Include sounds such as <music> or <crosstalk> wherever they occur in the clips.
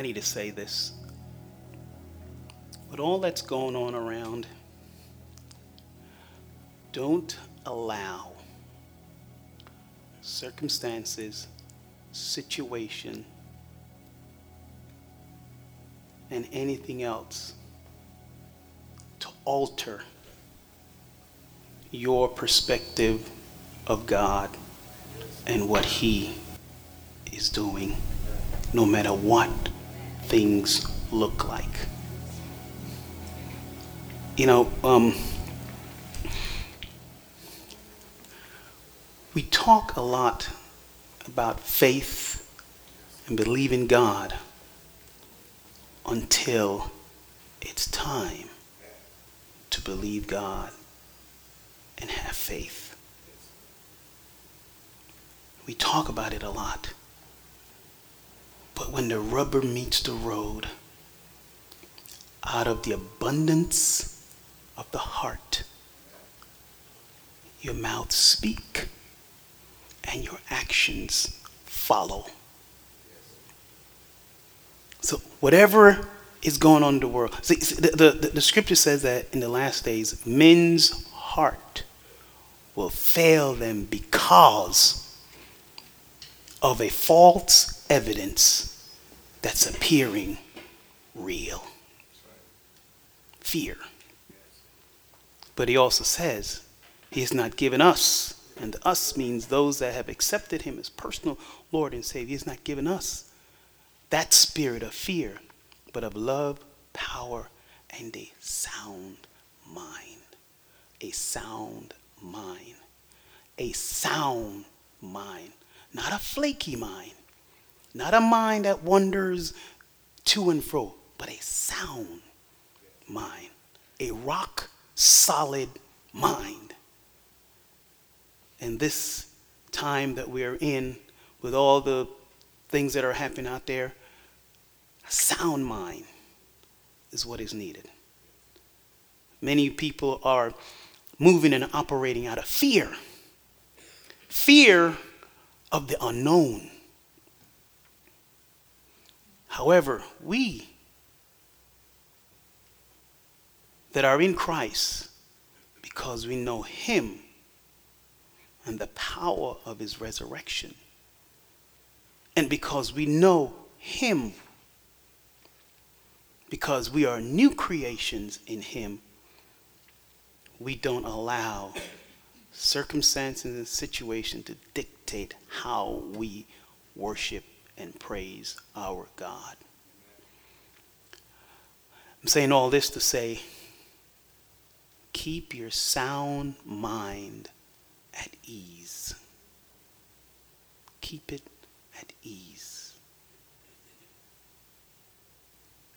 I need to say this. With all that's going on around, don't allow circumstances, situation, and anything else to alter your perspective of God and what He is doing, no matter what things look like. You know, um, we talk a lot about faith and believing God until it's time to believe God and have faith. We talk about it a lot. But when the rubber meets the road, out of the abundance of the heart, your mouth speak and your actions follow. So whatever is going on in the world, see, the, the, the scripture says that in the last days, men's heart will fail them because of a false evidence that's appearing real. Fear. But he also says, He has not given us, and us means those that have accepted Him as personal Lord and Savior. He has not given us that spirit of fear, but of love, power, and a sound mind. A sound mind. A sound mind. Not a flaky mind. Not a mind that wanders to and fro, but a sound mind. A rock solid mind. And this time that we are in, with all the things that are happening out there, a sound mind is what is needed. Many people are moving and operating out of fear. Fear of the unknown. However, we that are in Christ, because we know Him and the power of His resurrection, and because we know Him, because we are new creations in Him, we don't allow circumstances and situations to dictate how we worship and praise our God. I'm saying all this to say, keep your sound mind at ease. Keep it at ease.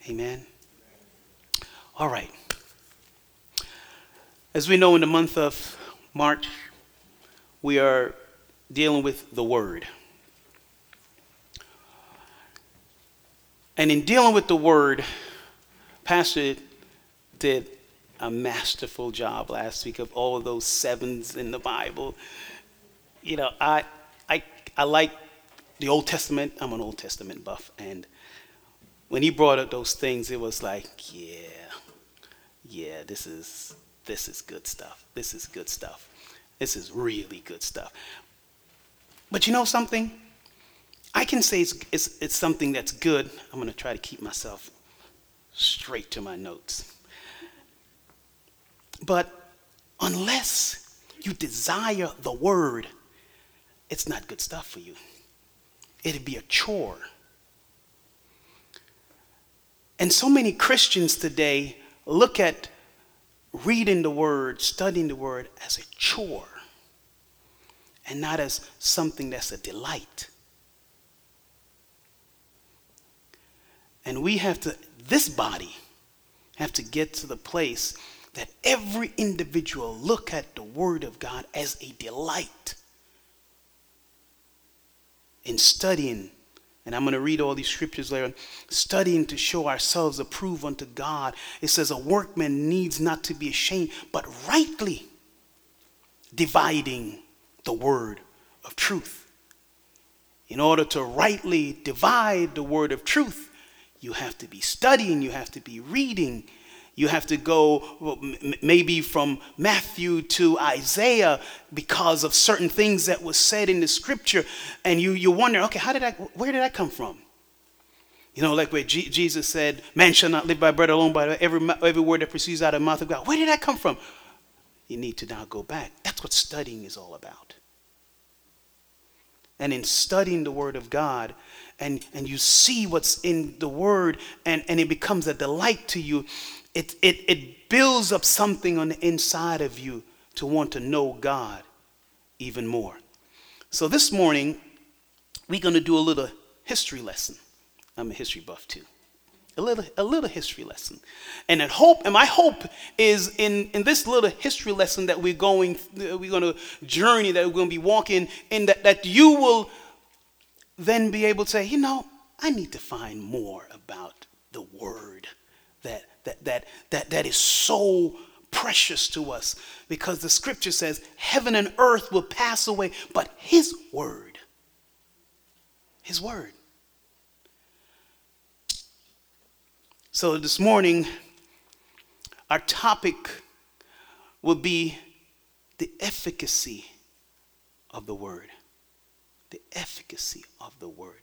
Amen. All right. As we know, in the month of March, we are dealing with the Word. And in dealing with the Word, Pastor did a masterful job last week of all of those sevens in the Bible. You know, I, I, I like the Old Testament. I'm an Old Testament buff. And when he brought up those things, it was like, yeah, yeah, this is, this is good stuff. This is good stuff. This is really good stuff. But you know something? I can say it's, it's, it's something that's good. I'm going to try to keep myself straight to my notes. But unless you desire the word, it's not good stuff for you. It'd be a chore. And so many Christians today look at reading the word, studying the word as a chore and not as something that's a delight. And we have to, this body, have to get to the place that every individual look at the Word of God as a delight in studying. And I'm going to read all these scriptures later. Studying to show ourselves approved unto God. It says, A workman needs not to be ashamed, but rightly dividing the word of truth. In order to rightly divide the word of truth, you have to be studying, you have to be reading. You have to go maybe from Matthew to Isaiah because of certain things that was said in the scripture. And you, you wonder, okay, how did I, where did I come from? You know, like where G- Jesus said, man shall not live by bread alone, but every, every word that proceeds out of the mouth of God. Where did that come from? You need to now go back. That's what studying is all about. And in studying the Word of God, and, and you see what's in the Word, and, and it becomes a delight to you, it, it, it builds up something on the inside of you to want to know God even more. So this morning, we're going to do a little history lesson. I'm a history buff too. A little, a little history lesson. And at hope, and my hope is in, in this little history lesson that we're going, we're going to journey, that we're going to be walking in, that, that you will then be able to say, you know, I need to find more about the word that, that, that, that, that is so precious to us because the scripture says heaven and earth will pass away, but his word, his word So this morning, our topic will be the efficacy of the word. The efficacy of the word.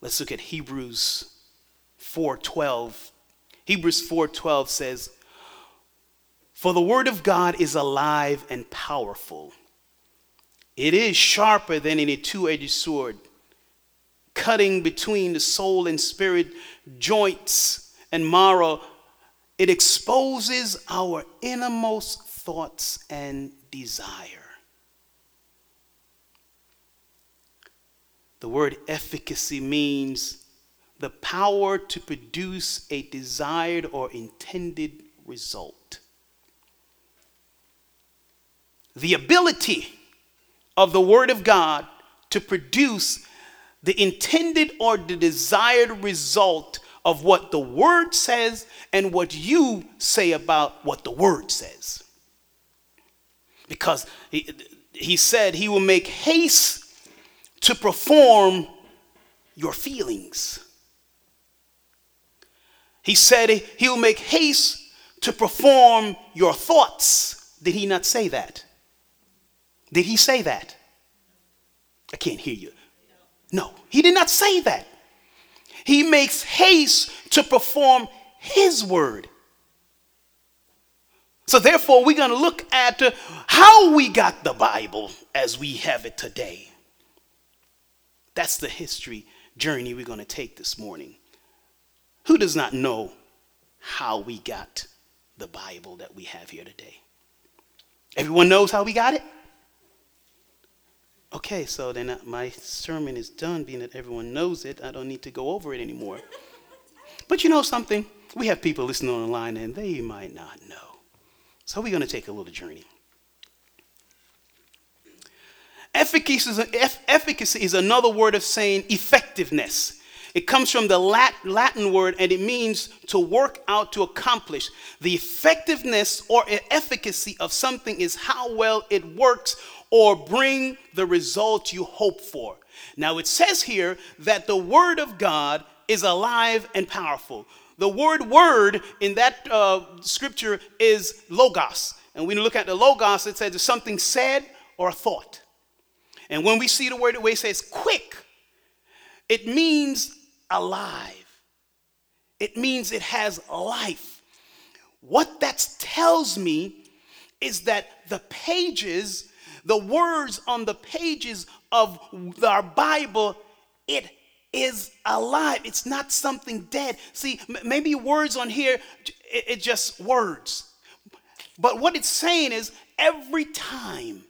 Let's look at Hebrews 4:12. Hebrews 4:12 says, "For the word of God is alive and powerful. It is sharper than any two-edged sword, cutting between the soul and spirit, joints and marrow, it exposes our innermost thoughts and desire. The word efficacy means the power to produce a desired or intended result. The ability of the Word of God to produce the intended or the desired result of what the Word says and what you say about what the Word says. Because he, he said he will make haste to perform your feelings. He said he will make haste to perform your thoughts. Did he not say that? Did he say that? I can't hear you. No, he did not say that. He makes haste to perform his word. So, therefore, we're going to look at how we got the Bible as we have it today. That's the history journey we're going to take this morning. Who does not know how we got the Bible that we have here today? Everyone knows how we got it? Okay, so then uh, my sermon is done, being that everyone knows it. I don't need to go over it anymore. But you know something? We have people listening online and they might not know. So we're going to take a little journey. Efficacy is, efficacy is another word of saying effectiveness. It comes from the Latin word and it means to work out, to accomplish. The effectiveness or efficacy of something is how well it works or bring the result you hope for. Now it says here that the Word of God is alive and powerful. The word word in that uh, scripture is logos. And when you look at the logos, it says something said or thought. And when we see the word, the way it says quick, it means alive. It means it has life. What that tells me is that the pages the words on the pages of our Bible, it is alive. It's not something dead. See, maybe words on here, it's it just words. But what it's saying is every time,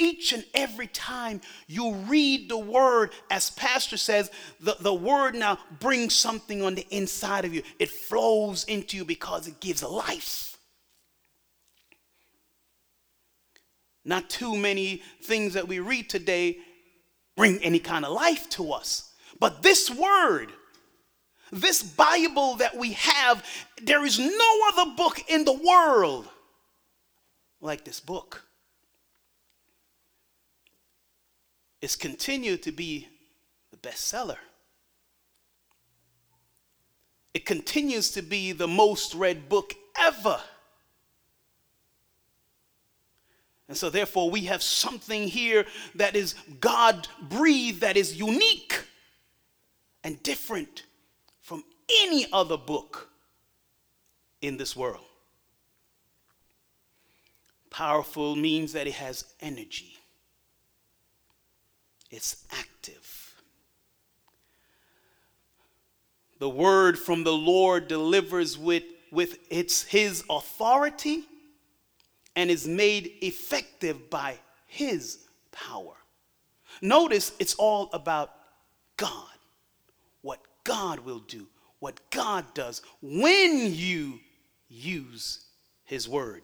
each and every time you read the word, as Pastor says, the, the word now brings something on the inside of you. It flows into you because it gives life. Not too many things that we read today bring any kind of life to us. But this word, this Bible that we have, there is no other book in the world like this book. It's continued to be the bestseller. it continues to be the most read book ever. And so, therefore, we have something here that is God breathed, that is unique and different from any other book in this world. Powerful means that it has energy, it's active. The word from the Lord delivers with, with its his authority and is made effective by his power. Notice it's all about God, what God will do, what God does when you use his word.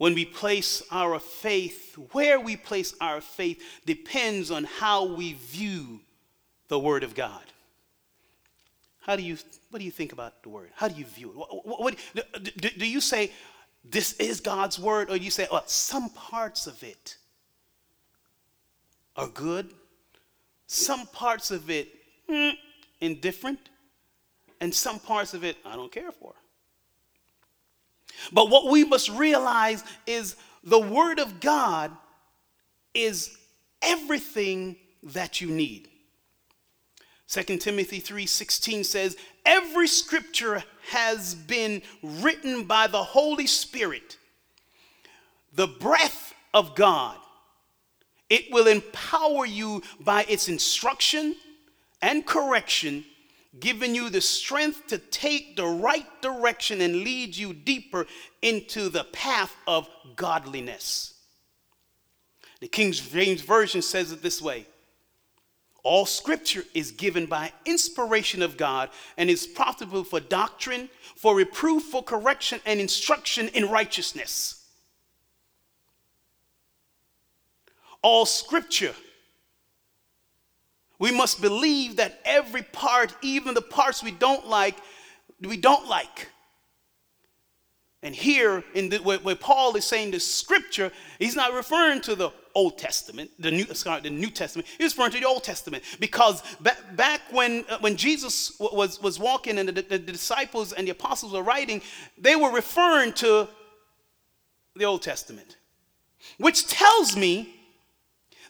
When we place our faith, where we place our faith depends on how we view the Word of God. How do you, what do you think about the Word? How do you view it? What, what, do, do you say, this is God's Word, or you say, well, some parts of it are good, some parts of it, mm, indifferent, and some parts of it I don't care for? But what we must realize is the Word of God is everything that you need. 2 Timothy 3:16 says, "Every scripture has been written by the Holy Spirit, the breath of God. It will empower you by its instruction and correction giving you the strength to take the right direction and lead you deeper into the path of godliness. The King James Version says it this way All scripture is given by inspiration of God and is profitable for doctrine, for reproof, for correction, and instruction in righteousness. All scripture we must believe that every part, even the parts we don't like, we don't like. And here, in the, where, where, Paul is saying the scripture, he's not referring to the Old Testament, the New, sorry, the New Testament. He's referring to the Old Testament because back, back when, uh, when Jesus was, was walking and the, the, the disciples and the apostles were writing, they were referring to the Old Testament, which tells me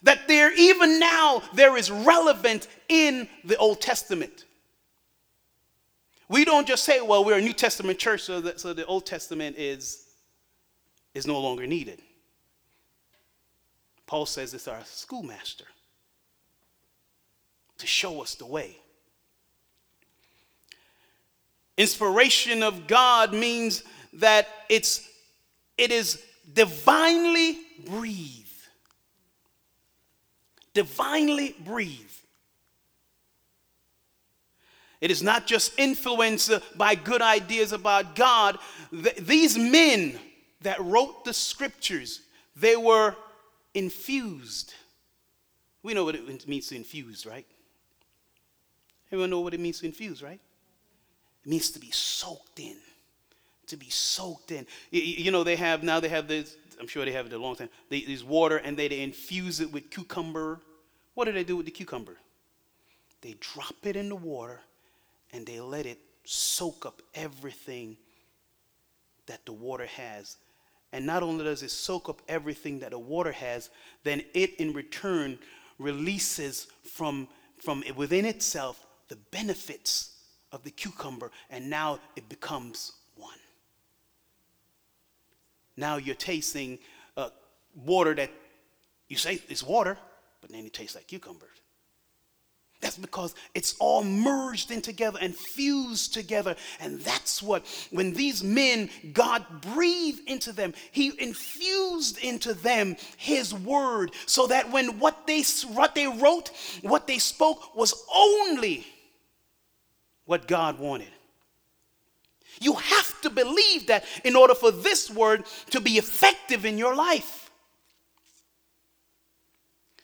that there even now there is relevant in the Old Testament. We don't just say, well, we're a New Testament church, so, that, so the Old Testament is, is no longer needed. Paul says it's our schoolmaster to show us the way. Inspiration of God means that it's, it is divinely breathed divinely breathed. It is not just influenced by good ideas about God. these men that wrote the scriptures, they were infused. We know what it means to infuse, right? Everyone know what it means to infuse, right? It means to be soaked in. To be soaked in. You know, they have now they have this I'm sure they have it a long time. They use water and they, they infuse it with cucumber. What do they do with the cucumber? They drop it in the water and they let it soak up everything that the water has. And not only does it soak up everything that the water has, then it in return releases from, from within itself the benefits of the cucumber, and now it becomes now you're tasting uh, water that you say is water, but then it tastes like cucumbers. That's because it's all merged in together and fused together. And that's what, when these men, God breathed into them, He infused into them His word so that when what they, what they wrote, what they spoke was only what God wanted. You have to believe that in order for this word to be effective in your life.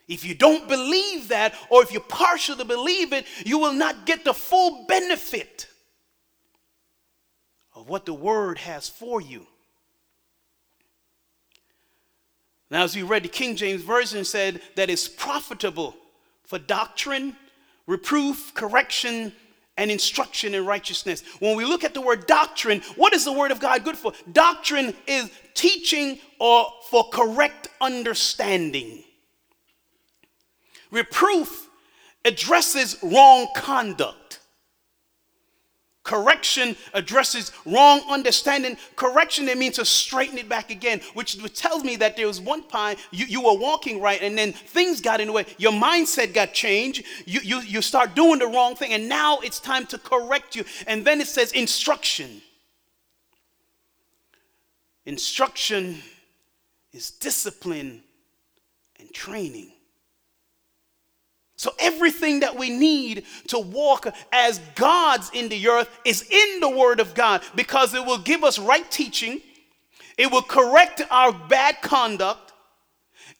If you don't believe that, or if you're partial to believe it, you will not get the full benefit of what the word has for you. Now, as we read the King James Version said that it's profitable for doctrine, reproof, correction, and instruction in righteousness. When we look at the word doctrine, what is the word of God good for? Doctrine is teaching or for correct understanding. Reproof addresses wrong conduct. Correction addresses wrong understanding. Correction, it means to straighten it back again, which, tells me that there was one time you, you were walking right and then things got in the way. Your mindset got changed. You, you, you start doing the wrong thing, and now it's time to correct you. And then it says instruction. Instruction is discipline and training. So, everything that we need to walk as gods in the earth is in the Word of God because it will give us right teaching, it will correct our bad conduct,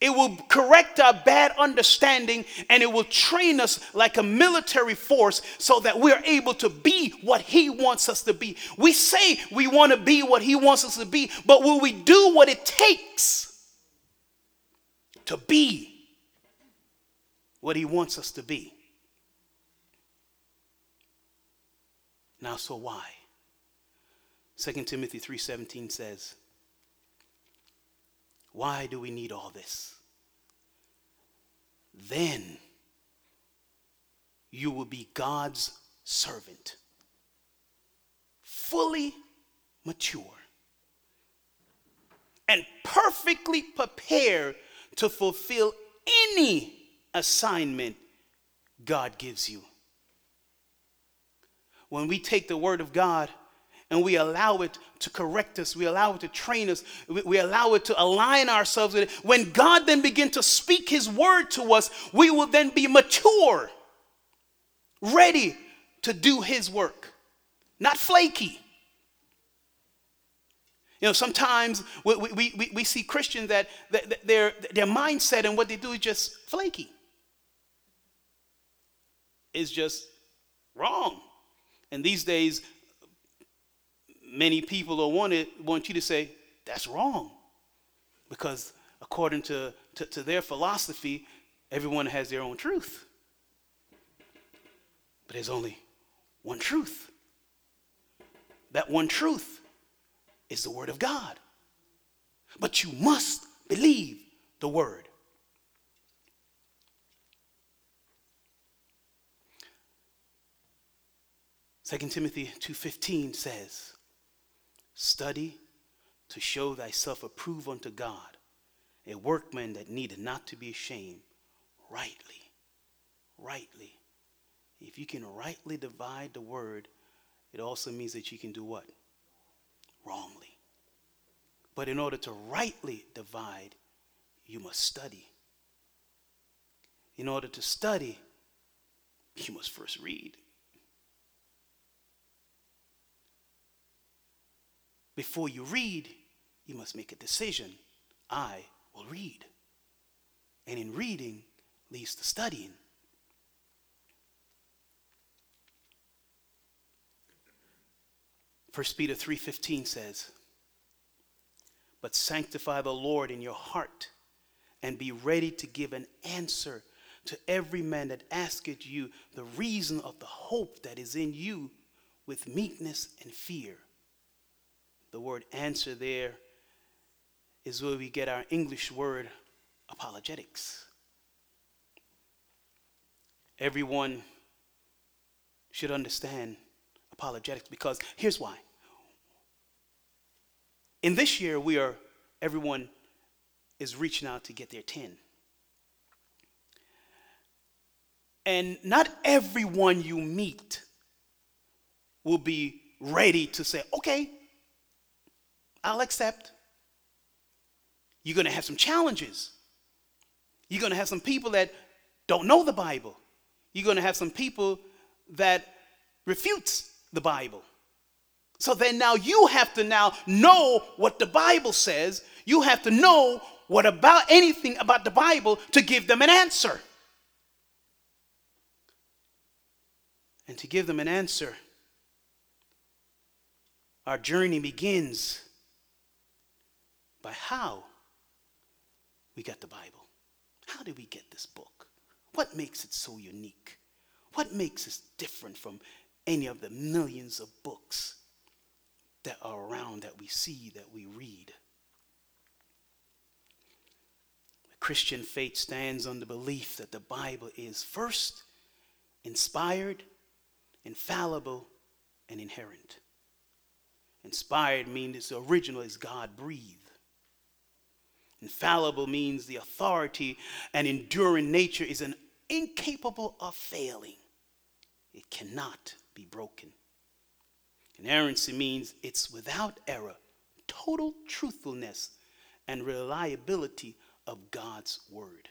it will correct our bad understanding, and it will train us like a military force so that we're able to be what He wants us to be. We say we want to be what He wants us to be, but will we do what it takes to be? What he wants us to be. Now, so why? 2 Timothy 3:17 says, Why do we need all this? Then you will be God's servant, fully mature, and perfectly prepared to fulfill any assignment God gives you. When we take the Word of God and we allow it to correct us, we allow it to train us, we, allow it to align ourselves with it, when God then begins to speak His Word to us, we will then be mature, ready to do His work, not flaky. You know, sometimes we, we, we, we see Christians that, that their, their mindset and what they do is just flaky is just wrong. And these days, many people are wanted, want you to say, that's wrong. Because according to, to, to their philosophy, everyone has their own truth. But there's only one truth. That one truth is the Word of God. But you must believe the Word. 2 Timothy 2:15 says, "Study to show thyself approved unto God, a workman that needed not to be ashamed, rightly, rightly. If you can rightly divide the word, it also means that you can do what? Wrongly. But in order to rightly divide, you must study. In order to study, you must first read. Before you read, you must make a decision. I will read. And in reading leads to studying. First Peter 3:15 says, "But sanctify the Lord in your heart, and be ready to give an answer to every man that asketh you the reason of the hope that is in you with meekness and fear." The word answer there is where we get our English word apologetics. Everyone should understand apologetics because here's why. In this year, we are, everyone is reaching out to get their 10. And not everyone you meet will be ready to say, okay, I'll accept. You're going to have some challenges. You're going to have some people that don't know the Bible. You're going to have some people that refutes the Bible. So then now you have to now know what the Bible says. You have to know what about anything about the Bible to give them an answer. And to give them an answer, our journey begins by how we got the Bible. How did we get this book? What makes it so unique? What makes us different from any of the millions of books that are around that we see, that we read? The Christian faith stands on the belief that the Bible is first inspired, infallible, and inerrant. Inspired means the original is God breathed. Infallible means the authority and enduring nature is an incapable of failing. It cannot be broken. Inerrancy means it's without error, total truthfulness, and reliability of God's word.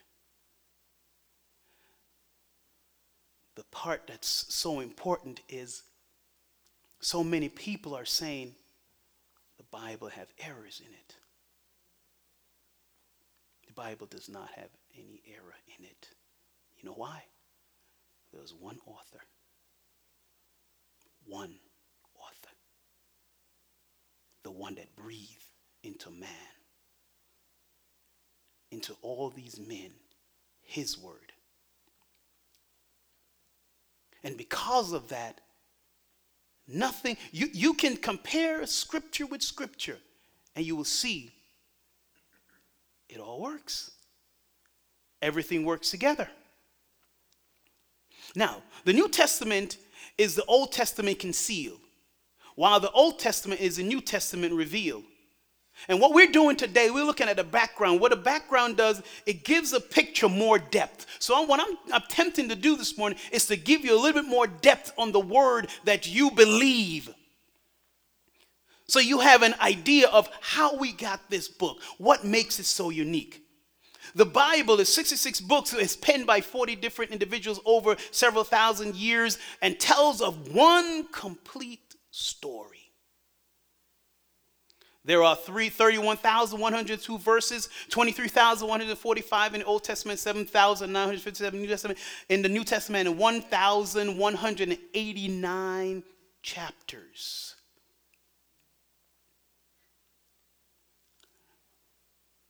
The part that's so important is so many people are saying the Bible have errors in it. Bible does not have any error in it. You know why? There was one author. One author. The one that breathed into man, into all these men, his word. And because of that, nothing, you, you can compare scripture with scripture, and you will see it all works. Everything works together. Now, the New Testament is the Old Testament concealed, while the Old Testament is the New Testament revealed. And what we're doing today, we're looking at the background. What a background does, it gives a picture more depth. So, what I'm attempting to do this morning is to give you a little bit more depth on the word that you believe. So, you have an idea of how we got this book, what makes it so unique. The Bible is 66 books, it's penned by 40 different individuals over several thousand years, and tells of one complete story. There are 31,102 verses, 23,145 in the Old Testament, 7,957 in the New Testament, in the New Testament, and 1,189 chapters.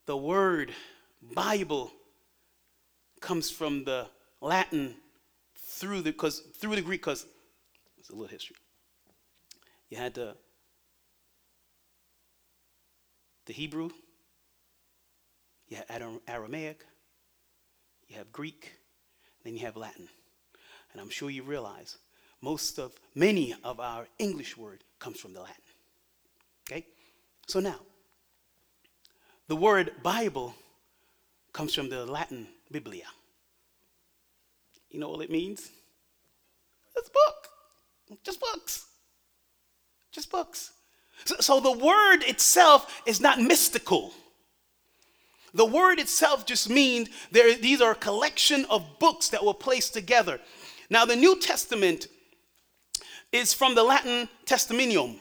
The word Bible comes from the Latin through the because through the Greek because it's a little history. You had to the Hebrew, you have Aramaic, you have Greek, then you have Latin. And I'm sure you realize most of, many of our English word comes from the Latin. Okay? So now, the word Bible comes from the Latin Biblia. You know what it means? It's book. Just books. Just books. So, so the word itself is not mystical. The word itself just means there, these are a collection of books that were placed together. Now, the New Testament is from the Latin testamentum.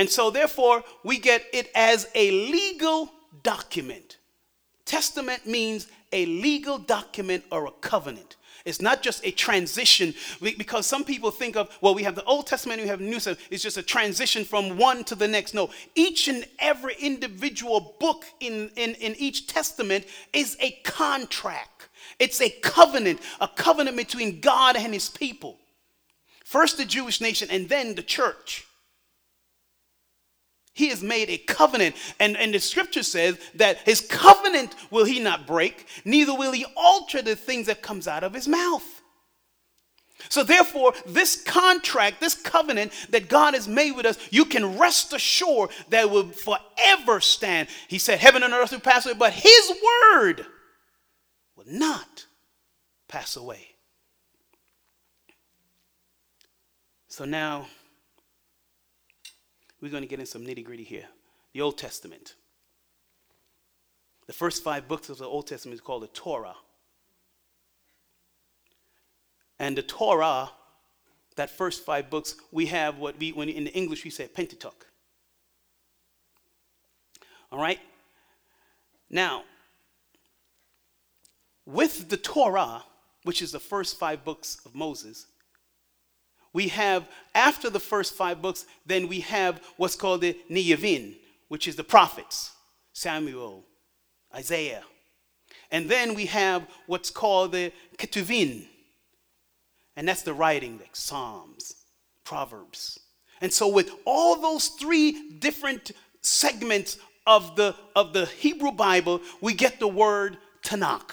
And so, therefore, we get it as a legal document. Testament means a legal document or a covenant. It's not just a transition because some people think of, well, we have the Old Testament, we have the New Testament. It's just a transition from one to the next. No, each and every individual book in, in, in each testament is a contract, it's a covenant, a covenant between God and his people. First the Jewish nation and then the church. He has made a covenant. And, and the scripture says that his covenant will he not break, neither will he alter the things that comes out of his mouth. So therefore, this contract, this covenant that God has made with us, you can rest assured that will forever stand. He said, Heaven and earth will pass away, but his word will not pass away. So now we're going to get in some nitty gritty here. The Old Testament. The first five books of the Old Testament is called the Torah. And the Torah, that first five books, we have what we, when in the English we say Pentateuch. All right? Now, with the Torah, which is the first five books of Moses, we have, after the first five books, then we have what's called the Nevi'im, which is the prophets Samuel, Isaiah. And then we have what's called the Ketuvin. And that's the writing, like Psalms, Proverbs. And so with all those three different segments of the, of the Hebrew Bible, we get the word Tanakh.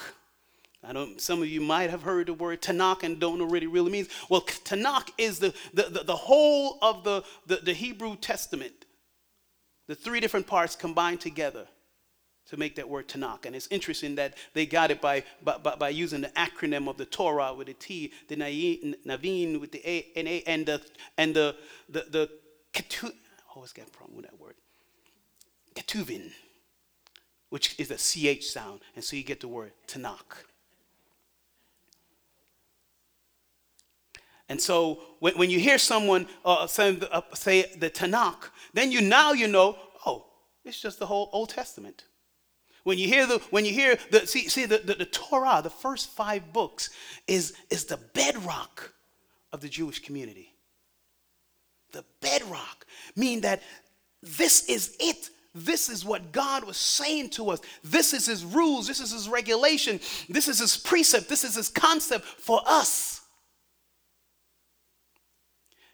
I don't, some of you might have heard the word Tanakh and don't know what it really means. Well, Tanakh is the, the, the, the whole of the, the, the Hebrew Testament, the three different parts combined together to make that word Tanakh. And it's interesting that they got it by, by, by using the acronym of the Torah with the T, the Naveen with the A, and, A, and the, and the, the, the Ketu, I always get a problem with that word. Ketuvin, which is a CH sound. And so you get the word Tanakh. And so when, when you hear someone uh, say, uh, say the Tanakh, then you now you know, oh, it's just the whole Old Testament. When you hear the, when you hear the, see, see the, the, the Torah, the first five books is, is the bedrock of the Jewish community. The bedrock, mean that this is it. This is what God was saying to us. This is His rules. This is His regulation. This is His precept. This is His concept for us.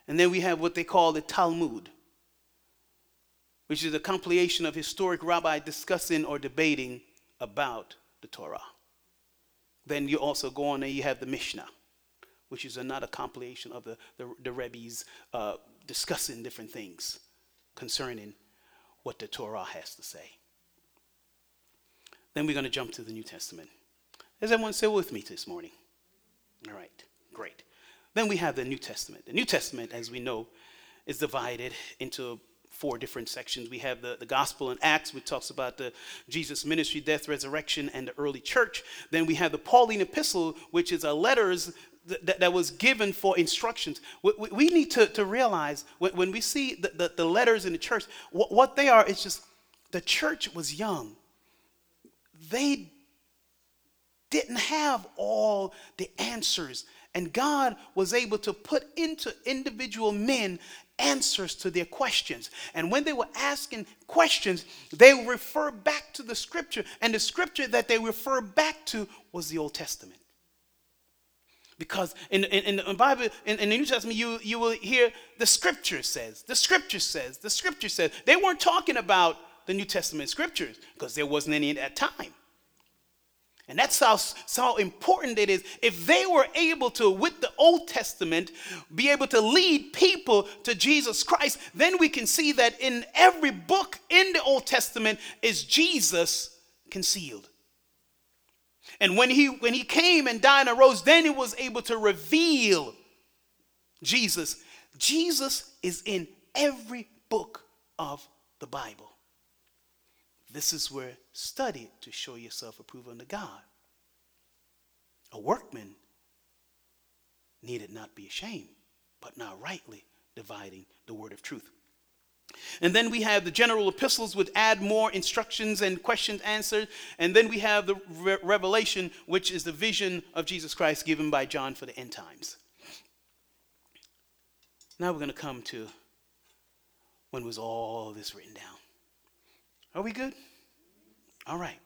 And then we have what they call the Talmud which is a compilation of historic rabbi discussing or debating about the Torah. Then you also go on and you have the Mishnah, which is another compilation of the, the, the Rebbe's uh, discussing different things concerning what the Torah has to say. Then we're going to jump to the New Testament. Is everyone still with me this morning? All right, great. Then we have the New Testament. The New Testament, as we know, is divided into four different sections. We have the, the Gospel and Acts, which talks about the Jesus ministry, death, resurrection, and the early church. Then we have the Pauline epistle, which is a letters that, that was given for instructions. We, we need to, to realize when, when we see the, the, the, letters in the church, what, what they are is just the church was young. They didn't have all the answers. And God was able to put into individual men answers to their questions. And when they were asking questions, they refer back to the scripture. And the scripture that they refer back to was the Old Testament. Because in, in, in the Bible, in, in, the New Testament, you, you will hear the scripture says, the scripture says, the scripture says. They weren't talking about the New Testament scriptures because there wasn't any at that time. And that's how, how important it is. If they were able to, with the Old Testament, be able to lead people to Jesus Christ, then we can see that in every book in the Old Testament is Jesus concealed. And when he, when he came and died and arose, then he was able to reveal Jesus. Jesus is in every book of the Bible. This is where study to show yourself approved unto God. A workman needed not be ashamed, but now rightly dividing the word of truth. And then we have the general epistles, which add more instructions and questions answered. And then we have the re- revelation, which is the vision of Jesus Christ given by John for the end times. Now we're going to come to when was all this written down? Are we good? All right.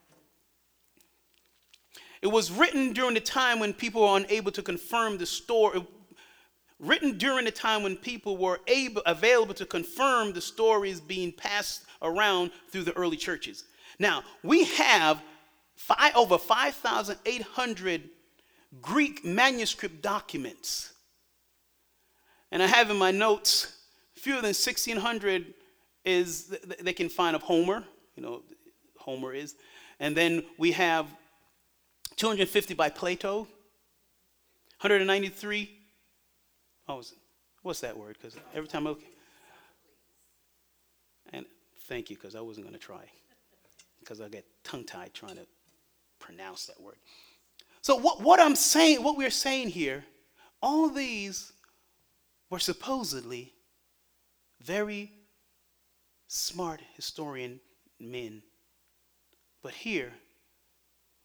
It was written during the time when people were unable to confirm the story. Written during the time when people were able, available to confirm the stories being passed around through the early churches. Now, we have five, over 5,800 Greek manuscript documents. And I have in my notes fewer than 1,600 is they can find of Homer, you know, Homer is. And then we have 250 by Plato, 193. Oh, what's that word? Because every time I look. And thank you, because I wasn't going to try. Because I get tongue tied trying to pronounce that word. So, what, what I'm saying, what we're saying here, all of these were supposedly very smart historian men. But here,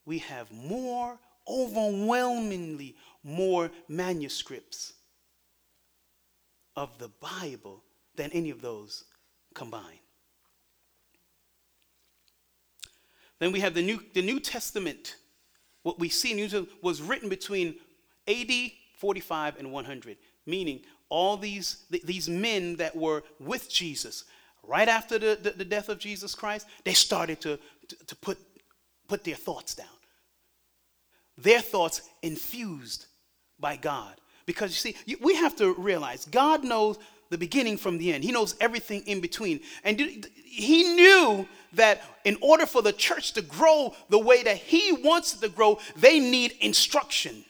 we have more, overwhelmingly more manuscripts of the Bible than any of those combined. Then we have the New, the New Testament what we see in New Testament was written between AD 45 and 100, meaning all these, th- these men that were with Jesus, right after the, the, the death of Jesus Christ, they started to, to, put, put their thoughts down. Their thoughts infused by God. Because you see, we have to realize God knows the beginning from the end. He knows everything in between. And he knew that in order for the church to grow the way that he wants it to grow, they need instruction.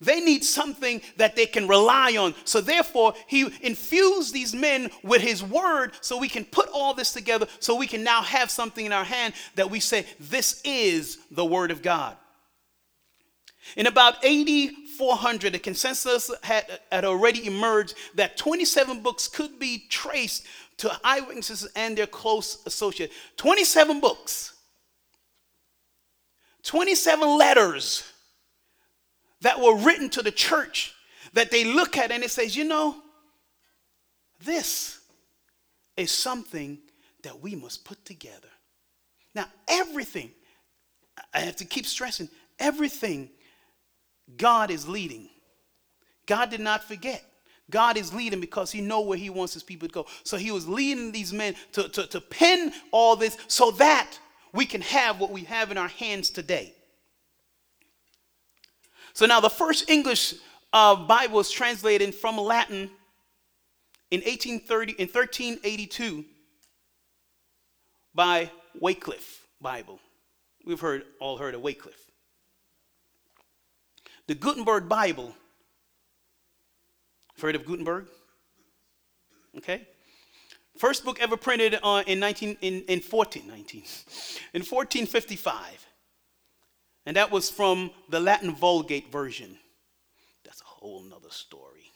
They need something that they can rely on. So, therefore, he infused these men with his word so we can put all this together so we can now have something in our hand that we say, This is the word of God. In about 80, 400, the consensus had, had already emerged that 27 books could be traced to eyewitnesses and their close associates. 27 books, 27 letters that were written to the church that they look at and it says, you know, this is something that we must put together. Now, everything, I have to keep stressing, everything God is leading. God did not forget. God is leading because he know where he wants his people to go. So he was leading these men to, to, to pen all this so that we can have what we have in our hands today. So now the first English uh, Bible was translated from Latin in 1830 in 1382 by Wycliffe Bible. We've heard all heard of Wycliffe. The Gutenberg Bible. Heard of Gutenberg? Okay. First book ever printed uh, in 19 in, in 14, 19, in 1455. And that was from the Latin Vulgate version. That's a whole nother story.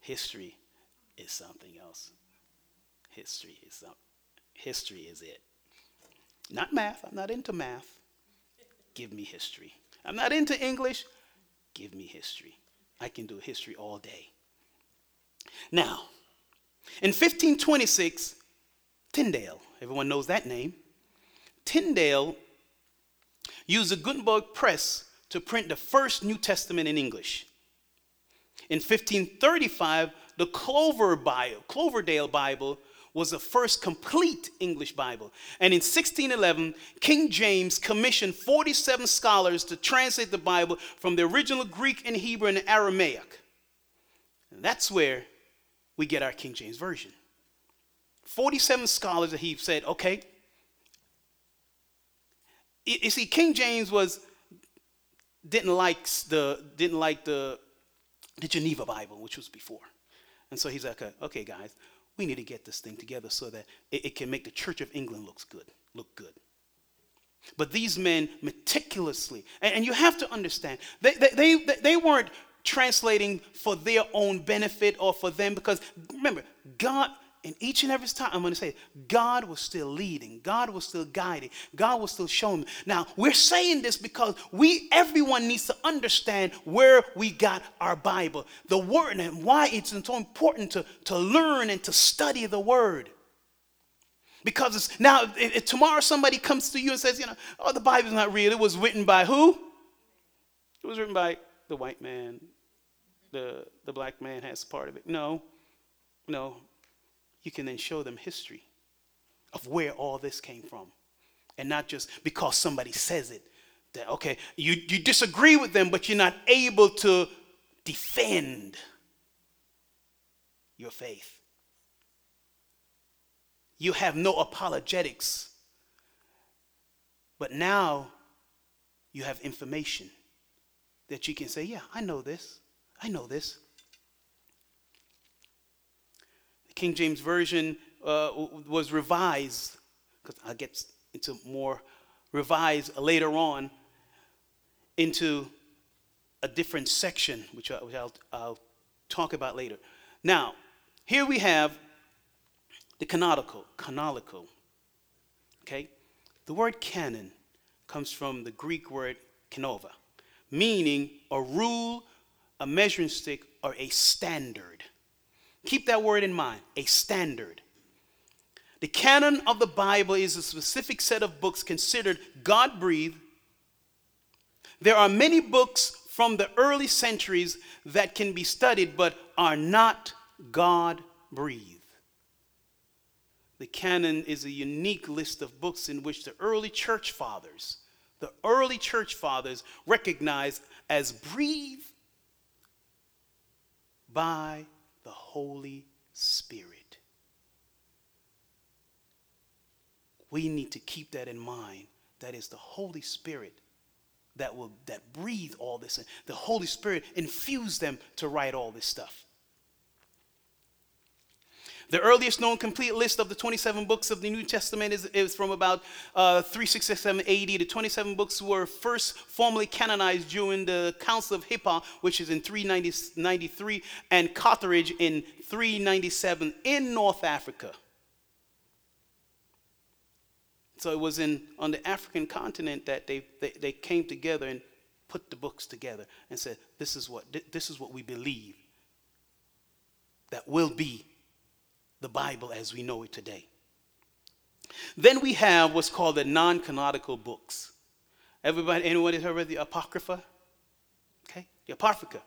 History is something else. History is some, history is it. Not math. I'm not into math. Give me history. I'm not into English. Give me history. I can do history all day. Now, in 1526, Tyndale, everyone knows that name, Tyndale used the Gutenberg press to print the first New Testament in English. In 1535, the Clover Bible, Cloverdale Bible was the first complete English Bible. And in 1611, King James commissioned 47 scholars to translate the Bible from the original Greek and Hebrew and Aramaic. And that's where we get our King James Version. 47 scholars that he said, okay. You see, King James was didn't like the didn't like the the Geneva Bible, which was before. And so he's like, uh, okay, guys, we need to get this thing together so that it, it can make the Church of England looks good, look good. But these men meticulously, and, and you have to understand, they, they, they, they weren't translating for their own benefit or for them because remember, God, in each and every time, I'm going to say, God was still leading, God was still guiding, God was still showing. Me. Now, we're saying this because we, everyone needs to understand where we got our Bible, the Word, and why it's so important to, to learn and to study the Word. Because it's, now, if, if tomorrow somebody comes to you and says, you know, oh, the Bible's not real, it was written by who? It was written by the white man, the, the black man has part of it. No, no, you can then show them history of where all this came from. And not just because somebody says it. That, okay, you, you disagree with them, but you're not able to defend your faith. You have no apologetics. But now you have information that you can say, yeah, I know this. I know this. King James Version uh, was revised, because I'll get into more revised later on, into a different section, which, I, will I'll talk about later. Now, here we have the canonical, canonical. Okay? The word canon comes from the Greek word canova, meaning a rule, a measuring stick, or a standard. Keep that word in mind a standard. The canon of the Bible is a specific set of books considered God breathed, There are many books from the early centuries that can be studied but are not God breathed. The canon is a unique list of books in which the early church fathers, the early church fathers recognized as breathed by Holy Spirit. We need to keep that in mind. That is the Holy Spirit that will that breathe all this. In. The Holy Spirit infused them to write all this stuff. The earliest known complete list of the 27 books of the New Testament is, is from about uh, 367 AD. The 27 books were first formally canonized during the Council of Hippo, which is in 393, and Carthage in 397 in North Africa. So it was in on the African continent that they, they, they came together and put the books together and said, this is what, this is what we believe that will be the Bible as we know it today. Then we have what's called the non-canonical books. Everybody, anyone has heard of the Apocrypha? Okay, the Apocrypha.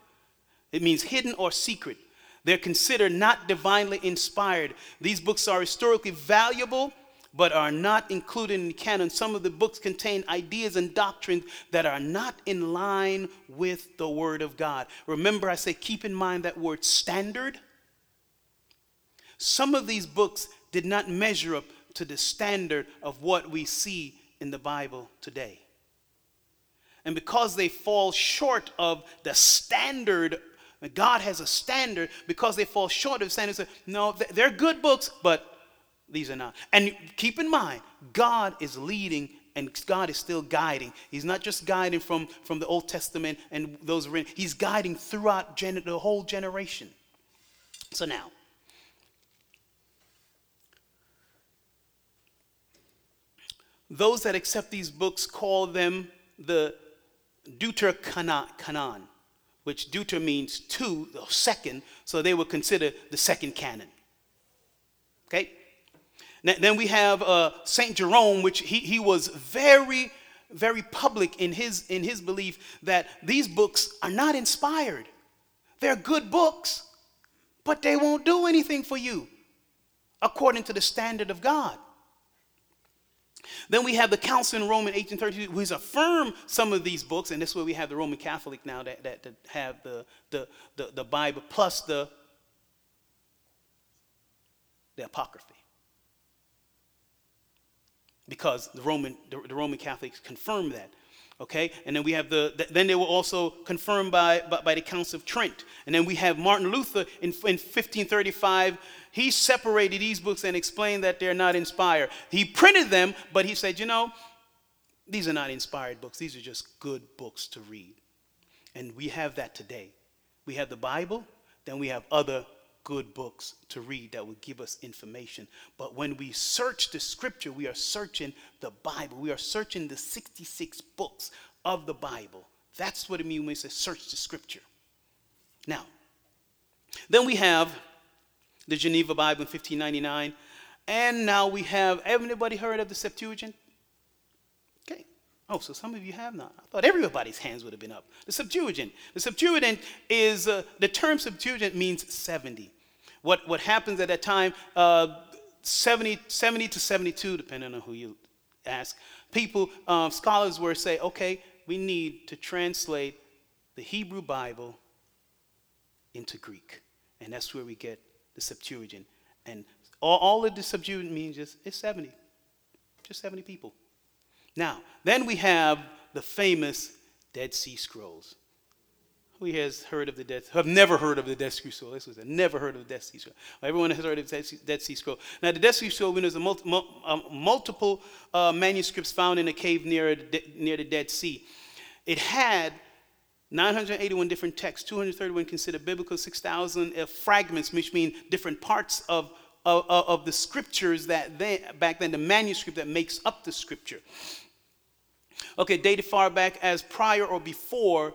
It means hidden or secret. They're considered not divinely inspired. These books are historically valuable, but are not included in the canon. Some of the books contain ideas and doctrines that are not in line with the Word of God. Remember, I say keep in mind that word standard. Some of these books did not measure up to the standard of what we see in the Bible today. And because they fall short of the standard, God has a standard, because they fall short of the standard, no, they're good books, but these are not. And keep in mind, God is leading and God is still guiding. He's not just guiding from, from the Old Testament and those written, He's guiding throughout gen- the whole generation. So now, Those that accept these books call them the Deuterocanon, which Deuter means two, the second, so they would consider the second canon. Okay? Then we have uh, St. Jerome, which he, he was very, very public in his, in his belief that these books are not inspired. They're good books, but they won't do anything for you according to the standard of God. Then we have the Council in Rome in 1832, who has affirmed some of these books, and this is where we have the Roman Catholic now that, that, that have the, the, the, the Bible plus the, the Apocryphy. Because the Roman, the, the Roman Catholics confirm that okay and then we have the, the, then they were also confirmed by, by, by the council of trent and then we have martin luther in, in 1535 he separated these books and explained that they're not inspired he printed them but he said you know these are not inspired books these are just good books to read and we have that today we have the bible then we have other good books to read that will give us information. But when we search the scripture, we are searching the Bible. We are searching the 66 books of the Bible. That's what it means when we say search the scripture. Now, then we have the Geneva Bible in 1599. And now we have, everybody heard of the Septuagint? Okay. Oh, so some of you have not. I thought everybody's hands would have been up. The Septuagint. The Septuagint is, uh, the term Septuagint means 70. What, what happens at that time, uh, 70, 70 to 72, depending on who you ask, people, um, scholars were say, okay, we need to translate the Hebrew Bible into Greek. And that's where we get the Septuagint. And all, all of the Septuagint means is, is 70, just 70 people. Now, then we have the famous Dead Sea Scrolls. Who has heard of the Dead? Have never heard of the Dead Sea Scroll? This was never heard of the Dead Sea Scroll. Everyone has heard of the Dead Sea Scroll. Now, the Dead Sea Scroll, there's a multi, um, multiple uh, manuscripts found in a cave near near the Dead Sea, it had 981 different texts, 231 considered biblical, 6,000 uh, fragments, which mean different parts of, of, of the scriptures that they, back then, the manuscript that makes up the scripture. Okay, dated far back as prior or before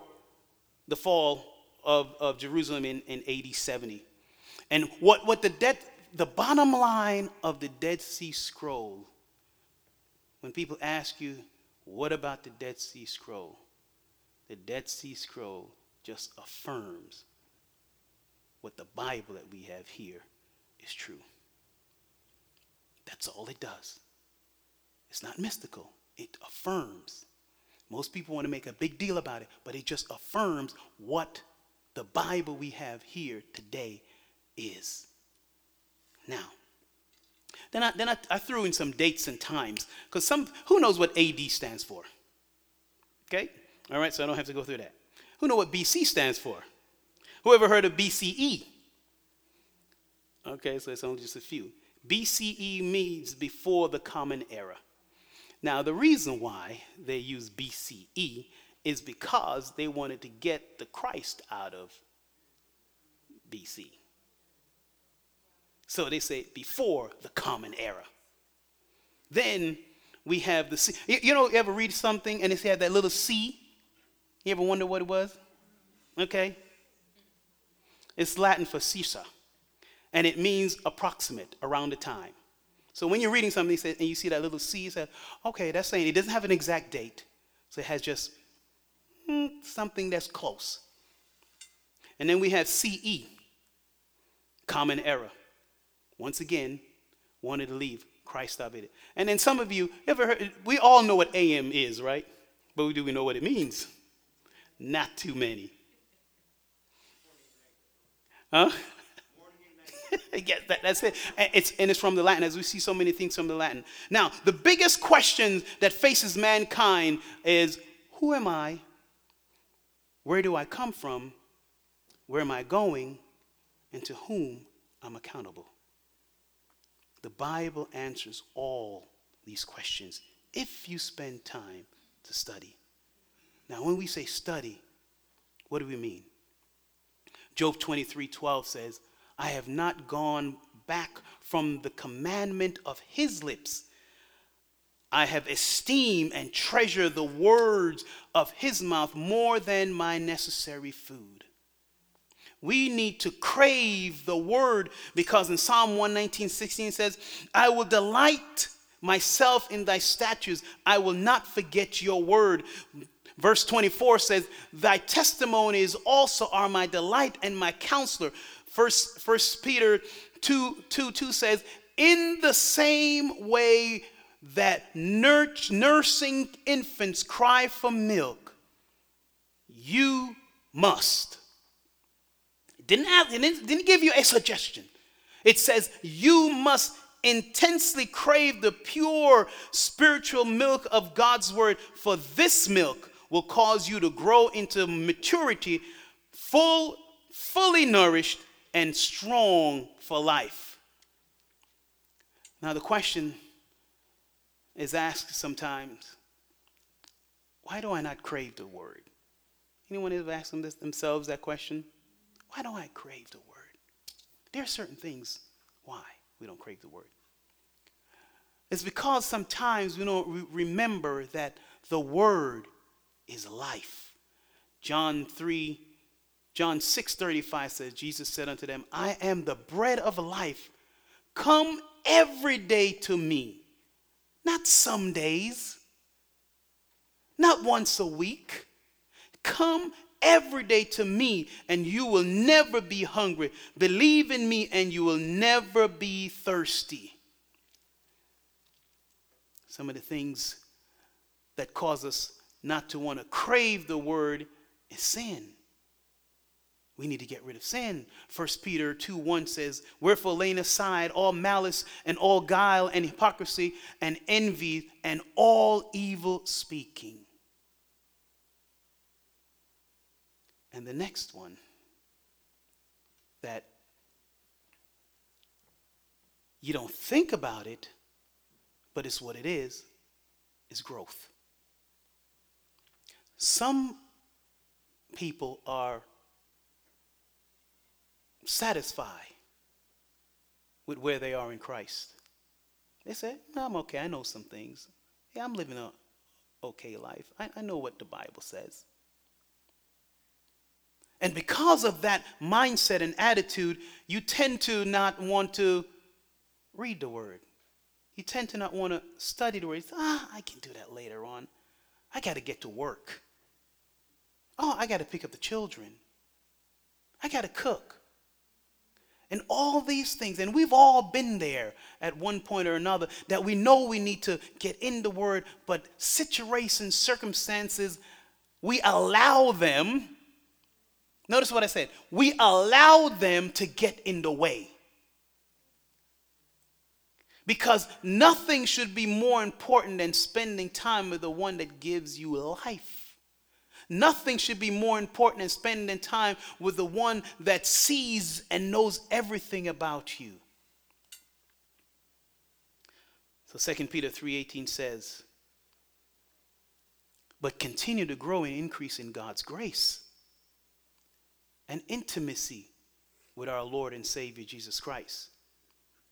the fall of, of Jerusalem in, in AD 70. And what, what the, dead, the bottom line of the Dead Sea Scroll, when people ask you, what about the Dead Sea Scroll? The Dead Sea Scroll just affirms what the Bible that we have here is true. That's all it does. It's not mystical, it affirms. Most people want to make a big deal about it, but it just affirms what the Bible we have here today is. Now, then I, then I, I threw in some dates and times, because some, who knows what AD stands for? Okay? All right, so I don't have to go through that. Who know what BC stands for? Whoever heard of BCE? Okay, so it's only just a few. BCE means before the common era. Now, the reason why they use BCE is because they wanted to get the Christ out of BC. So they say before the common era. Then we have the C. You know, you ever read something and it had that little C? You ever wonder what it was? Okay. It's Latin for Caesar and it means approximate, around the time. So when you're reading something and you see that little C, you say, okay, that's saying it doesn't have an exact date. So it has just hmm, something that's close. And then we have CE, common era. Once again, wanted to leave. Christ started it. And then some of you ever heard, we all know what AM is, right? But do we know what it means? Not too many. Huh? <laughs> yes, that, that's it. And it's, and it's from the Latin, as we see so many things from the Latin. Now, the biggest question that faces mankind is who am I? Where do I come from? Where am I going? And to whom I'm accountable? The Bible answers all these questions if you spend time to study. Now, when we say study, what do we mean? Job 23 12 says, I have not gone back from the commandment of his lips. I have esteemed and treasured the words of his mouth more than my necessary food. We need to crave the word because in Psalm 119 16 says, I will delight myself in thy statutes. I will not forget your word. Verse 24 says, Thy testimonies also are my delight and my counselor. First, First Peter 2, 2, 2 says, in the same way that nurse, nursing infants cry for milk, you must. Didn't, didn't, didn't give you a suggestion. It says you must intensely crave the pure spiritual milk of God's word, for this milk will cause you to grow into maturity, full, fully nourished and strong for life. Now, the question is asked sometimes why do I not crave the word? Anyone ever asked them themselves that question? Why don't I crave the word? There are certain things why we don't crave the word. It's because sometimes we don't re- remember that the word is life. John 3 John 6:35 says Jesus said unto them, I am the bread of life. Come every day to me. Not some days. Not once a week. Come every day to me and you will never be hungry. Believe in me and you will never be thirsty. Some of the things that cause us not to want to crave the word is sin. We need to get rid of sin. 1 Peter 2 1 says, Wherefore laying aside all malice and all guile and hypocrisy and envy and all evil speaking. And the next one that you don't think about it, but it's what it is, is growth. Some people are satisfied with where they are in Christ. They say, I'm okay, I know some things. Yeah, I'm living a okay life. I, I know what the Bible says. And because of that mindset and attitude, you tend to not want to read the word. You tend to not want to study the word. Ah, I can do that later on. I got to get to work. Oh, I got to pick up the children. I got to cook. And all these things, and we've all been there at one point or another, that we know we need to get in the Word, but situations, circumstances, we allow them. Notice what I said. We allow them to get in the way. Because nothing should be more important than spending time with the one that gives you life. Nothing should be more important than spending time with the one that sees and knows everything about you. So 2 Peter 3:18 says, "But continue to grow and increase in God's grace and intimacy with our Lord and Savior Jesus Christ."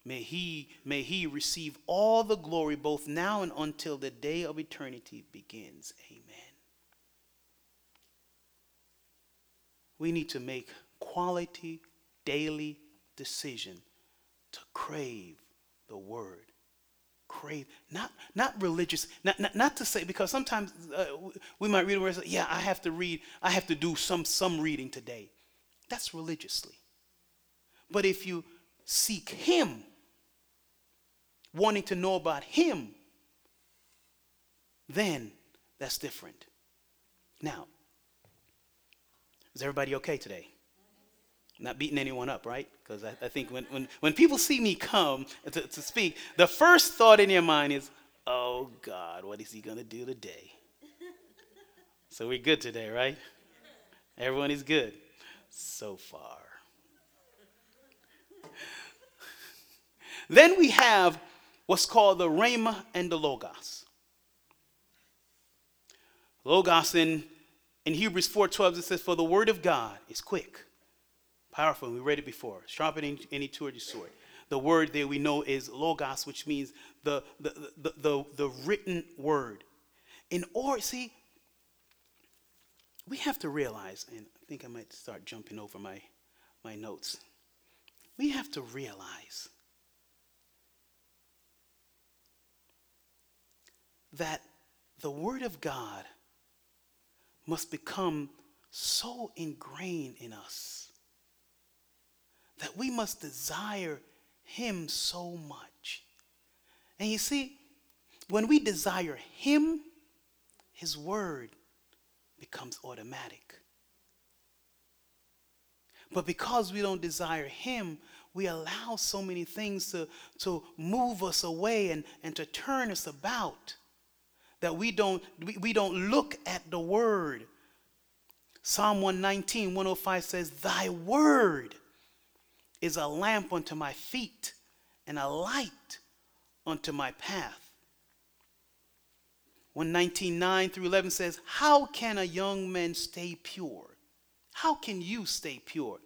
May he, may he receive all the glory both now and until the day of eternity begins. Amen. We need to make quality daily decision to crave the word. Crave, not, not religious, not, not, not to say, because sometimes uh, we might read a yeah, I have to read, I have to do some, some reading today. That's religiously. But if you seek him, wanting to know about him, then that's different. Now, is everybody okay today? Not beating anyone up, right? Because I, I, think when, when, when people see me come to, to speak, the first thought in your mind is, oh God, what is he going to do today? <laughs> so we're good today, right? Everyone is good so far. <laughs> then we have what's called the Rhema and the Logos. Logos in, in Hebrews 4.12, it says, For the word of God is quick, powerful. We read it before. Sharper than any two-edged sword. The word there we know is Logos, which means the, the, the, the, the written word. In order, see, we have to realize, and I think I might start jumping over my, my notes. We have to realize that the Word of God must become so ingrained in us that we must desire Him so much. And you see, when we desire Him, His Word becomes automatic. But because we don't desire Him, we allow so many things to, to move us away and, and to turn us about that we don't, we, we don't look at the word. Psalm 119, 105 says, Thy word is a lamp unto my feet and a light unto my path. 119, 9 through 11 says, How can a young man stay pure? How can you stay pure?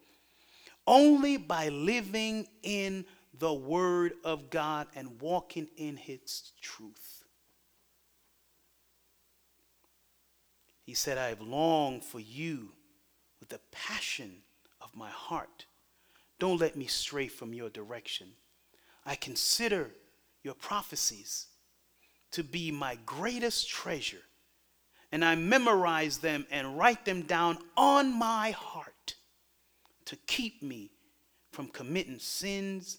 Only by living in the word of God and walking in His truth. He said, I have longed for you with the passion of my heart. Don't let me stray from your direction. I consider your prophecies to be my greatest treasure, and I memorize them and write them down on my heart to keep me from committing sins,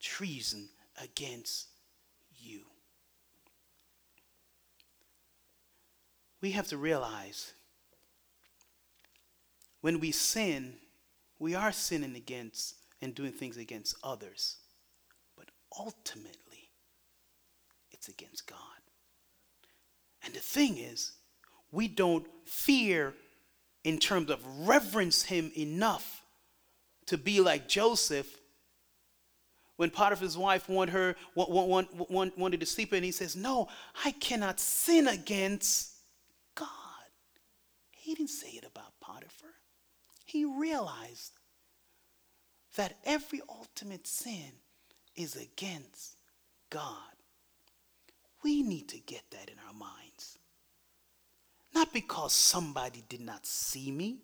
treason against you. We have to realize when we sin, we are sinning against and doing things against others. But ultimately, it's against God. And the thing is, we don't fear in terms of reverence him enough to be like Joseph when Potiphar's wife wanted her wanted to sleep and he says, "No, I cannot sin against he didn't say it about Potiphar. He realized that every ultimate sin is against God. We need to get that in our minds. Not because somebody did not see me,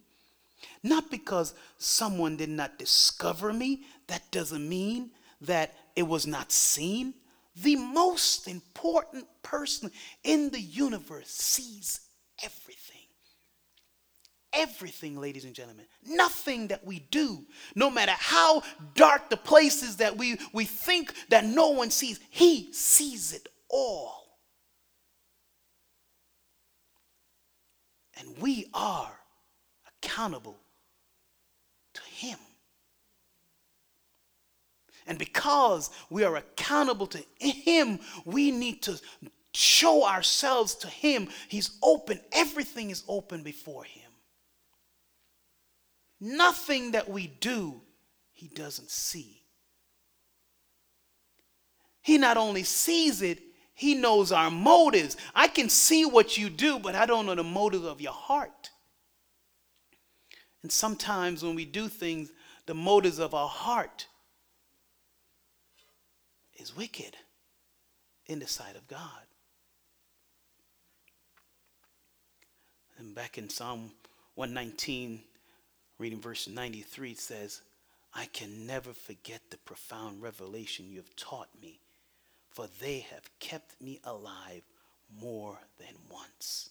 not because someone did not discover me, that doesn't mean that it was not seen. The most important person in the universe sees everything everything, ladies and gentlemen. Nothing that we do, no matter how dark the places that we, we think that no one sees, He sees it all. And we are accountable to Him. And because we are accountable to Him, we need to show ourselves to Him. He's open, everything is open before Him. Nothing that we do, He doesn't see. He not only sees it, He knows our motives. I can see what you do, but I don't know the motive of your heart. And sometimes when we do things, the motives of our heart is wicked in the sight of God. And back in Psalm 119, reading verse 93, it says, I can never forget the profound revelation you have taught me, for they have kept me alive more than once.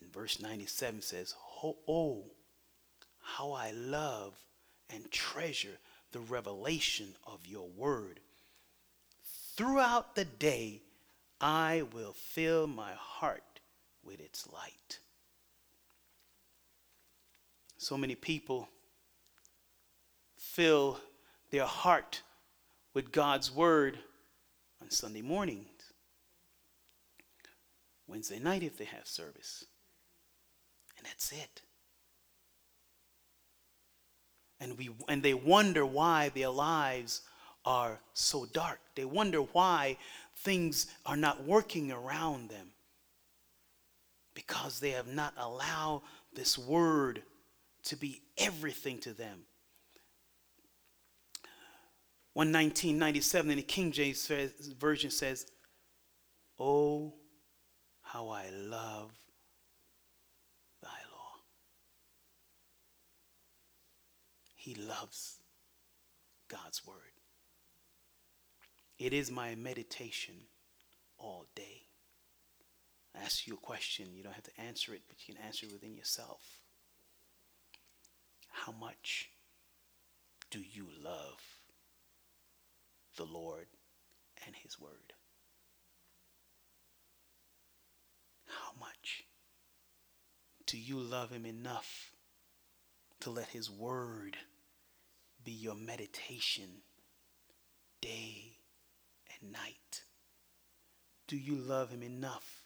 In verse 97 says, Oh, how I love and treasure the revelation of your word. Throughout the day, I will fill my heart with its light. So many people fill their heart with God's word on Sunday mornings, Wednesday night if they have service, and that's it. And, we, and they wonder why their lives are so dark. They wonder why things are not working around them because they have not allowed this word to be everything to them. 11997 in the King James Version says, Oh, how I love thy law. He loves God's word. It is my meditation all day. I ask you a question. You don't have to answer it, but you can answer it within yourself. How much do you love the Lord and His Word? How much do you love Him enough to let His Word be your meditation day and night? Do you love him enough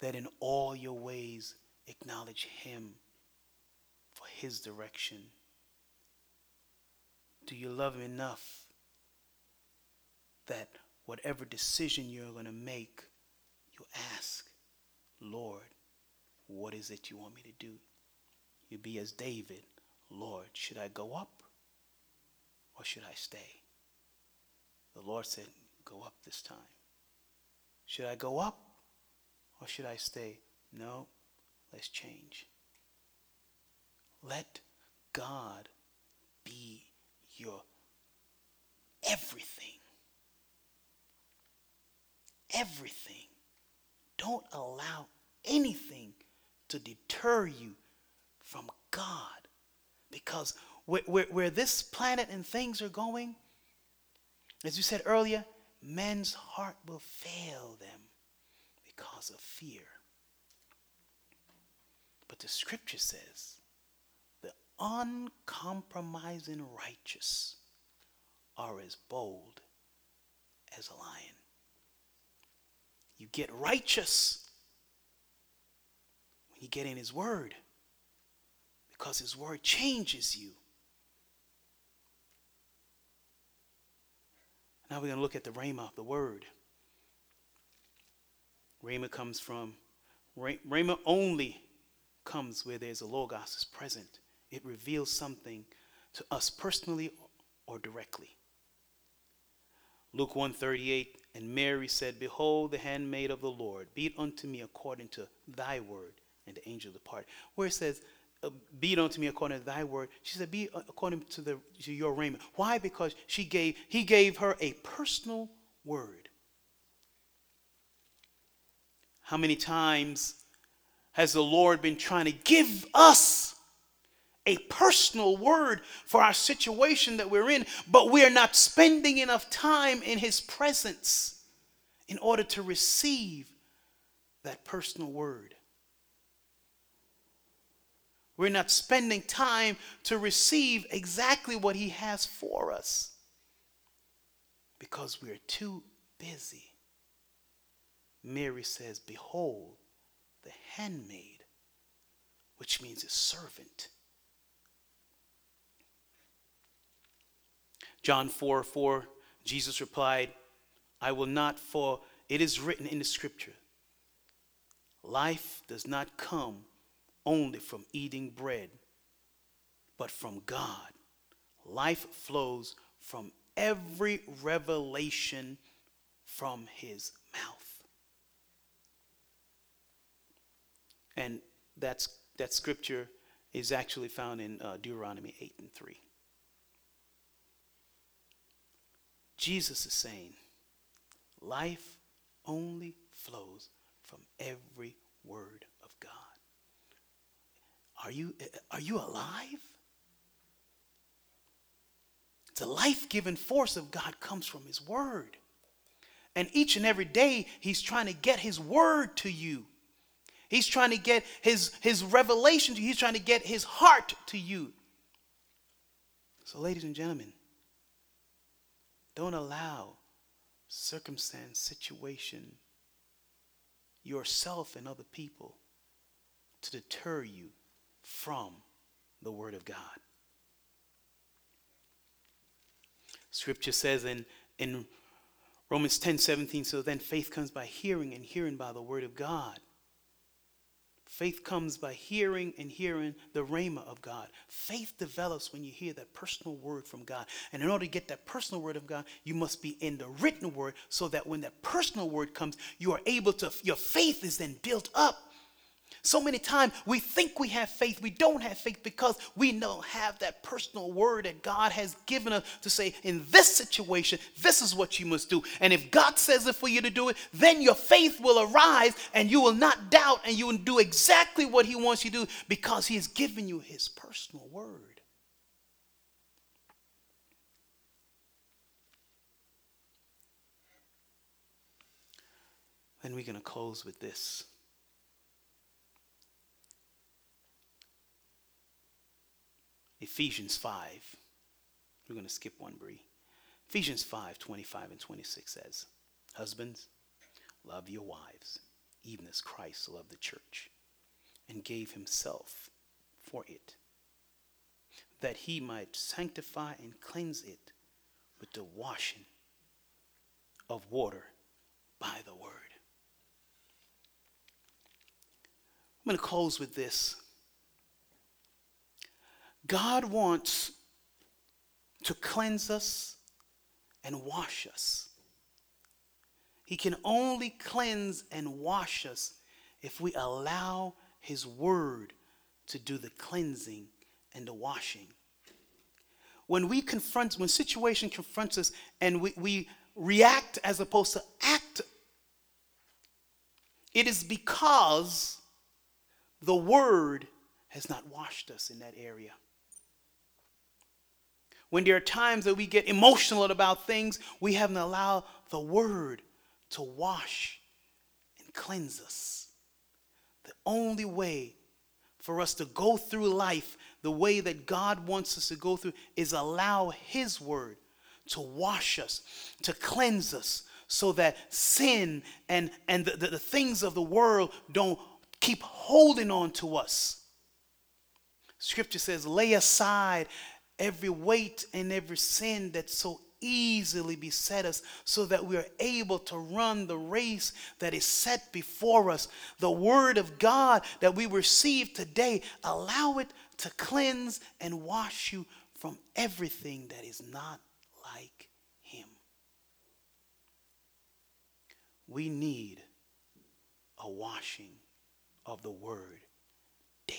that in all your ways acknowledge him his direction? Do you love him enough that whatever decision you're going to make, you ask, Lord, what is it you want me to do? You be as David, Lord, should I go up or should I stay? The Lord said, Go up this time. Should I go up or should I stay? No, let's change. Let God be your everything. Everything. Don't allow anything to deter you from God. Because where, where, where this planet and things are going, as you said earlier, men's heart will fail them because of fear. But the scripture says uncompromising righteous are as bold as a lion. You get righteous when you get in His Word because His Word changes you. Now we're going to look at the Rhema, the word. Rhema comes from, Rhema only comes where there's a Logos is present. It reveals something to us personally or directly. Luke 138, and Mary said, Behold, the handmaid of the Lord, be it unto me according to thy word. And the angel departed. Where it says, uh, be it unto me according to thy word. She said, be according to, the, to your rhema. Why? Because she gave, he gave her a personal word. How many times has the Lord been trying to give us a personal word for our situation that we're in, but we are not spending enough time in His presence in order to receive that personal word. We're not spending time to receive exactly what He has for us because we're too busy. Mary says, Behold, the handmaid, which means a servant. John 4 4, Jesus replied, I will not, for it is written in the scripture, life does not come only from eating bread, but from God. Life flows from every revelation from his mouth. And that's, that scripture is actually found in uh, Deuteronomy 8 and 3. Jesus is saying, life only flows from every word of God. Are you, are you alive? The life giving force of God comes from His Word. And each and every day, He's trying to get His Word to you. He's trying to get His, his revelation to you. He's trying to get His heart to you. So, ladies and gentlemen, don't allow circumstance, situation, yourself, and other people to deter you from the Word of God. Scripture says in, in Romans 10 17, so then faith comes by hearing, and hearing by the Word of God. Faith comes by hearing and hearing the rhema of God. Faith develops when you hear that personal word from God. And in order to get that personal word of God, you must be in the written word so that when that personal word comes, you are able to, your faith is then built up so many times we think we have faith, we don't have faith because we don't have that personal word that God has given us to say, in this situation, this is what you must do. And if God says it for you to do it, then your faith will arise and you will not doubt and you will do exactly what He wants you to do because He has given you His personal word. Then we're going to close with this. Ephesians 5. We're going to skip one, Bree. Ephesians 5 25 and 26 says, Husbands, love your wives, even as Christ loved the church and gave himself for it, that he might sanctify and cleanse it with the washing of water by the word. I'm going to close with this. God wants to cleanse us and wash us. He can only cleanse and wash us if we allow His Word to do the cleansing and the washing. When we confront, when situation confronts us and we, we react as opposed to act, it is because the Word has not washed us in that area. When there are times that we get emotional about things, we haven't allowed the word to wash and cleanse us. The only way for us to go through life the way that God wants us to go through is allow His word to wash us, to cleanse us, so that sin and, and the, the, the things of the world don't keep holding on to us. Scripture says, lay aside every weight and every sin that so easily beset us so that we are able to run the race that is set before us. The word of God that we receive today, allow it to cleanse and wash you from everything that is not like him. We need a washing of the word daily.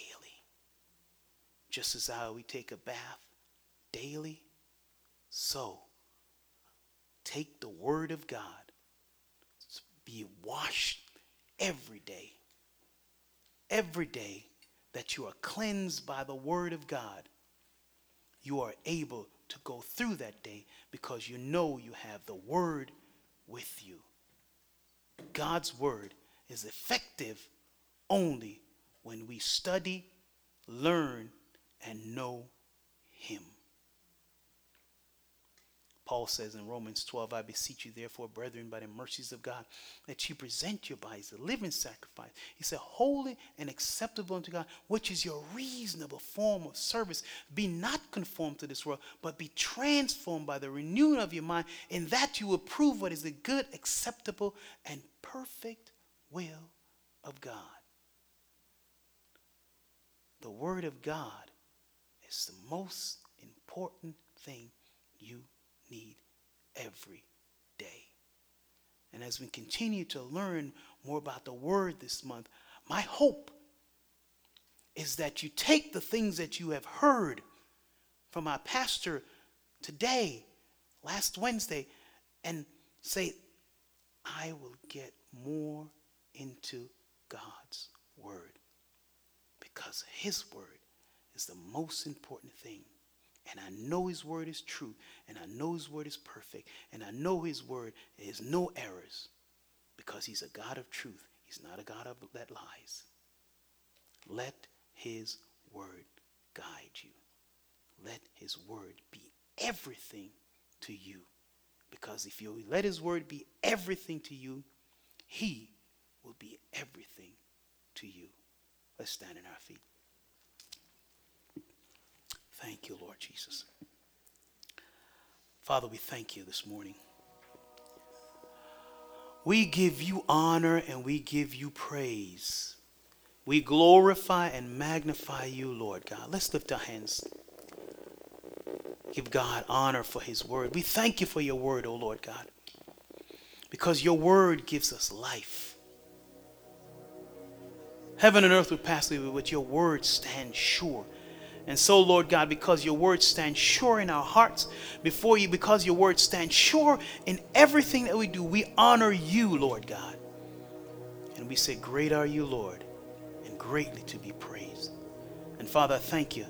Just as how we take a bath daily, so take the Word of God, be washed every day, every day that you are cleansed by the Word of God, you are able to go through that day because you know you have the Word with you. God's Word is effective only when we study, learn, and know Him. Paul says in Romans 12, I beseech you, therefore, brethren, by the mercies of God, that you present your bodies a living sacrifice. He said, holy and acceptable unto God, which is your reasonable form of service. Be not conformed to this world, but be transformed by the renewing of your mind, in that you will prove what is the good, acceptable, and perfect will of God. The Word of God is the most important thing you need every day. And as we continue to learn more about the Word this month, my hope is that you take the things that you have heard from our pastor today, last Wednesday, and say, I will get more into God's Word because His Word is the most important thing and I know His word is true, and I know His word is perfect, and I know His word is no errors because He's a God of truth. He's not a God of, that lies. Let His word guide you. Let His word be everything to you. Because if you let His word be everything to you, He will be everything to you. Let's stand in our feet. Thank you, Lord Jesus. Father, we thank you this morning. We give you honor and we give you praise. We glorify and magnify you, Lord God. Let's lift our hands. Give God honor for his word. We thank you for your word, O oh Lord God, because your word gives us life. Heaven and earth will pass away, but your word stands sure. And so, Lord God, because your word stands sure in our hearts before you, because your word stands sure in everything that we do, we honor you, Lord God. And we say, Great are you, Lord, and greatly to be praised. And Father, I thank you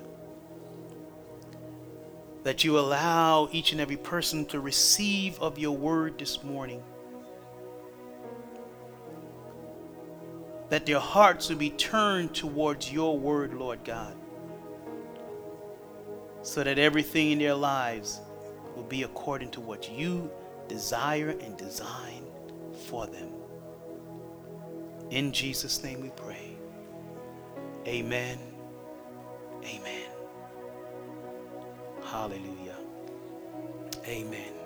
that you allow each and every person to receive of your word this morning. That their hearts will be turned towards your word, Lord God so that everything in their lives will be according to what you desire and design for them. In Jesus' name we pray. Amen. Amen. Hallelujah. Amen.